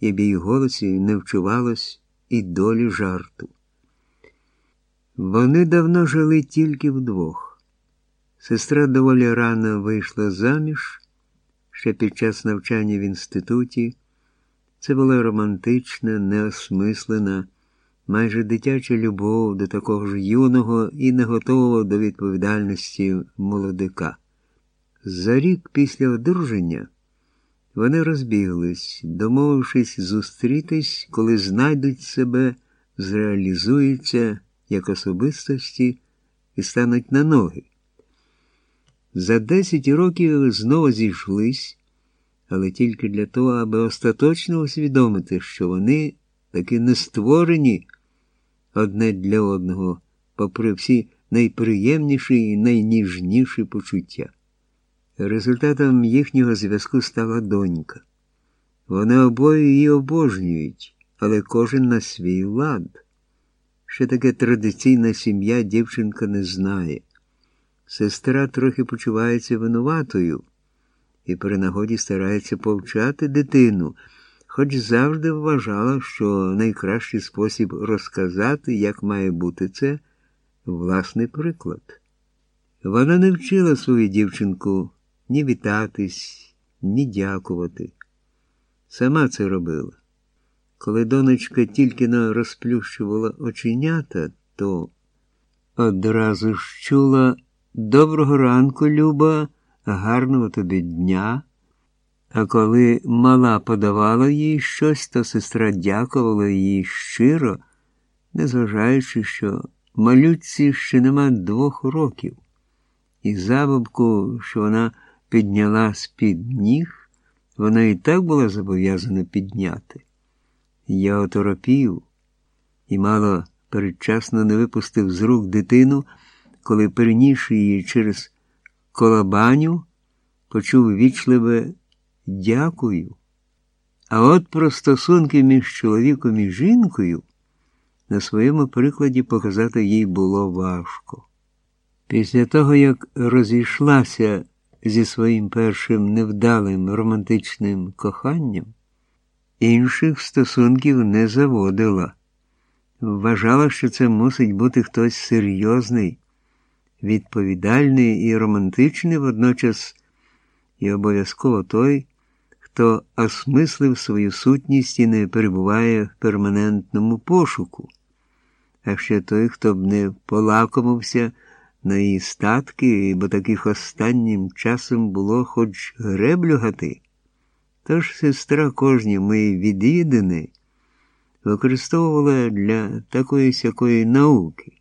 і в її голосі не вчувалось і долі жарту. Вони давно жили тільки вдвох. Сестра доволі рано вийшла заміж ще під час навчання в інституті. Це була романтична, неосмислена, майже дитяча любов до такого ж юного і не до відповідальності молодика. За рік після одруження вони розбіглись, домовившись зустрітись, коли знайдуть себе, зреалізуються як особистості і стануть на ноги. За десять років знову зійшлись, але тільки для того, аби остаточно усвідомити, що вони таки не створені одне для одного, попри всі найприємніші і найніжніші почуття. Результатом їхнього зв'язку стала донька. Вони обоє її обожнюють, але кожен на свій лад. Ще таке традиційна сім'я дівчинка не знає. Сестра трохи почувається винуватою і при нагоді старається повчати дитину, хоч завжди вважала, що найкращий спосіб розказати, як має бути це, власний приклад. Вона не вчила свою дівчинку ні вітатись, ні дякувати. Сама це робила. Коли донечка тільки на розплющувала оченята, то одразу ж чула доброго ранку, Люба, гарного тобі дня. А коли мала подавала їй щось, то сестра дякувала їй щиро, незважаючи, що малютці ще нема двох років, і забабку, що вона підняла з-під ніг, вона і так була зобов'язана підняти. Я оторопів і мало передчасно не випустив з рук дитину, коли, перенісши її через колабаню, почув вічливе дякую. А от про стосунки між чоловіком і жінкою на своєму прикладі показати їй було важко. Після того, як розійшлася зі своїм першим невдалим романтичним коханням, інших стосунків не заводила. Вважала, що це мусить бути хтось серйозний, відповідальний і романтичний водночас, і обов'язково той, хто осмислив свою сутність і не перебуває в перманентному пошуку, а ще той, хто б не полакомився на її статки, бо таких останнім часом було хоч греблю гати. Тож сестра кожні мої відвідини використовувала для такої сякої науки.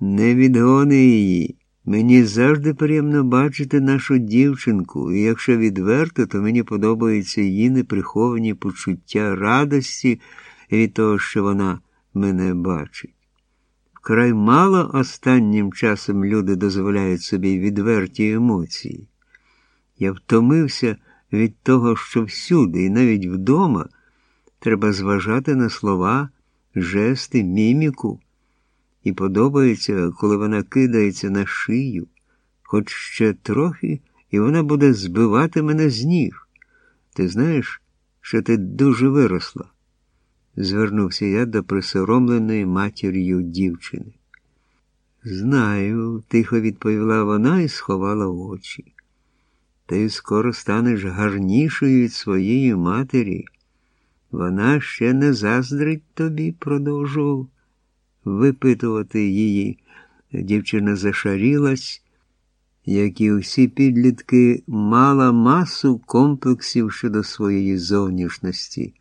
Не відгони її. Мені завжди приємно бачити нашу дівчинку, і якщо відверто, то мені подобаються її неприховані почуття радості від того, що вона мене бачить. Вкрай мало останнім часом люди дозволяють собі відверті емоції. Я втомився від того, що всюди, і навіть вдома, треба зважати на слова, жести, міміку, і подобається, коли вона кидається на шию, хоч ще трохи, і вона буде збивати мене з ніг. Ти знаєш, що ти дуже виросла? Звернувся я до присоромленої матір'ю дівчини. Знаю, тихо відповіла вона і сховала очі. Ти скоро станеш гарнішою від своєї матері. Вона ще не заздрить тобі, продовжував випитувати її. Дівчина зашарілась, як і усі підлітки, мала масу комплексів щодо своєї зовнішності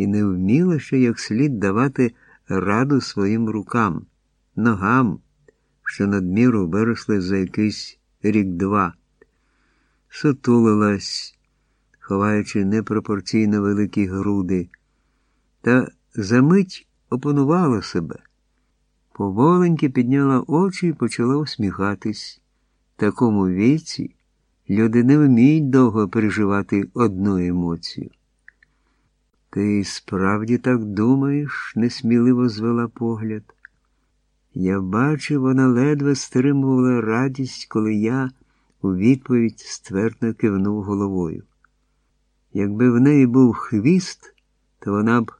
і не вміла ще як слід давати раду своїм рукам, ногам, що надміру виросли за якийсь рік-два. Сутулилась, ховаючи непропорційно великі груди, та за мить опанувала себе. Поволеньки підняла очі і почала усміхатись. В такому віці люди не вміють довго переживати одну емоцію. Ти справді так думаєш? несміливо звела погляд. Я бачив, вона ледве стримувала радість, коли я у відповідь ствердно кивнув головою. Якби в неї був хвіст, то вона б